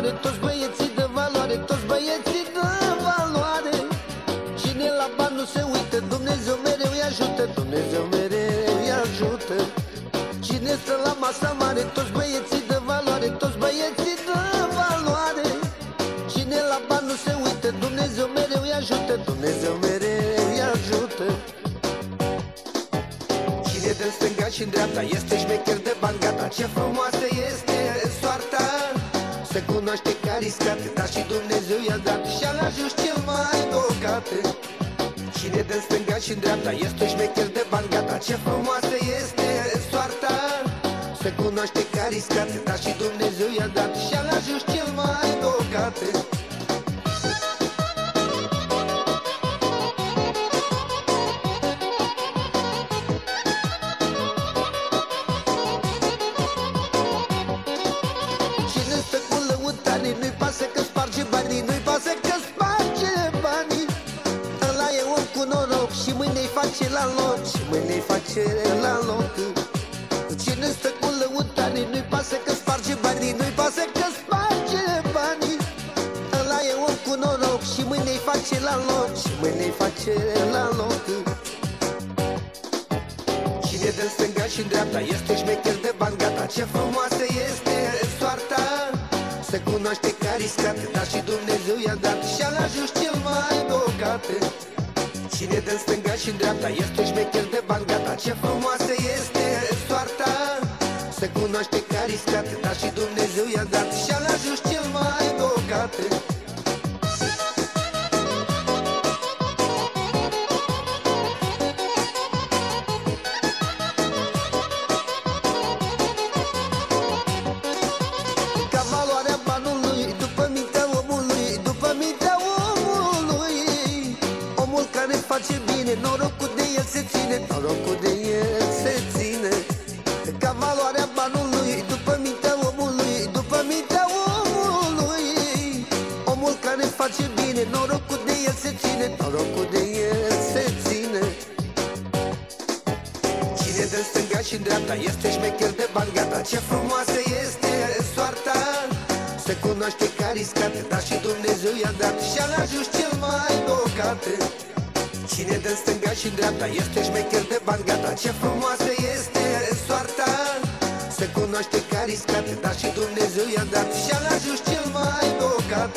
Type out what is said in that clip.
valoare Toți băieții de valoare Toți băieții de valoare. Cine la bani nu se uită Dumnezeu mereu îi ajută Dumnezeu mereu îi ajută. Cine stă la masa mare Toți băieții de valoare Toți băieții de valoare. Cine la bani nu se uită Dumnezeu mereu îi ajută Dumnezeu mereu îi ajută. Cine de stânga și dreapta Este șmecher de bani gata. Ce frumoasă este soarta. Se cunoaște ca riscat Dar și Dumnezeu i-a dat Și-a ajuns cel mai bogat. Cine de stânga și în dreapta Este șmecher de bani gata Ce frumoasă este soarta. Se cunoaște ca riscat Dar și Dumnezeu i-a dat Și-a ajuns cel mai bogat mâine-i face la loc Și mâine-i face la loc Cine stă cu lăutanii Nu-i pasă că sparge banii Nu-i pasă că sparge banii. Ăla e om cu noroc Și mâine-i face la loc Și mâine-i face la loc Cine de stânga și în dreapta Este șmecher de bani gata Ce frumoasă este soarta. Se cunoaște ca riscat Dar și Dumnezeu i-a dat Și-a ajuns cel mai bogat Cine de stânga și în dreapta. Este șmecher de bani gata Ce frumoasă este soarta. Se cunoaște ca riscat Dar și Dumnezeu i-a dat Și-a ajuns cel mai bogat face bine Norocul de el se ține Norocul de el se ține. Ca valoarea banului După mintea omului După mintea omului. Omul care face bine Norocul de el se ține Norocul de el se ține. Cine de stânga și în dreapta Este șmecher de bani gata Ce frumoasă este soarta. Se cunoaște ca riscat Dar și Dumnezeu i-a dat Și-a ajuns cel stânga și în dreapta Este șmecher de bani gata. Ce frumoasă este soarta. Se cunoaște ca riscat Dar și Dumnezeu i-a dat. Și-a ajuns cel mai bogat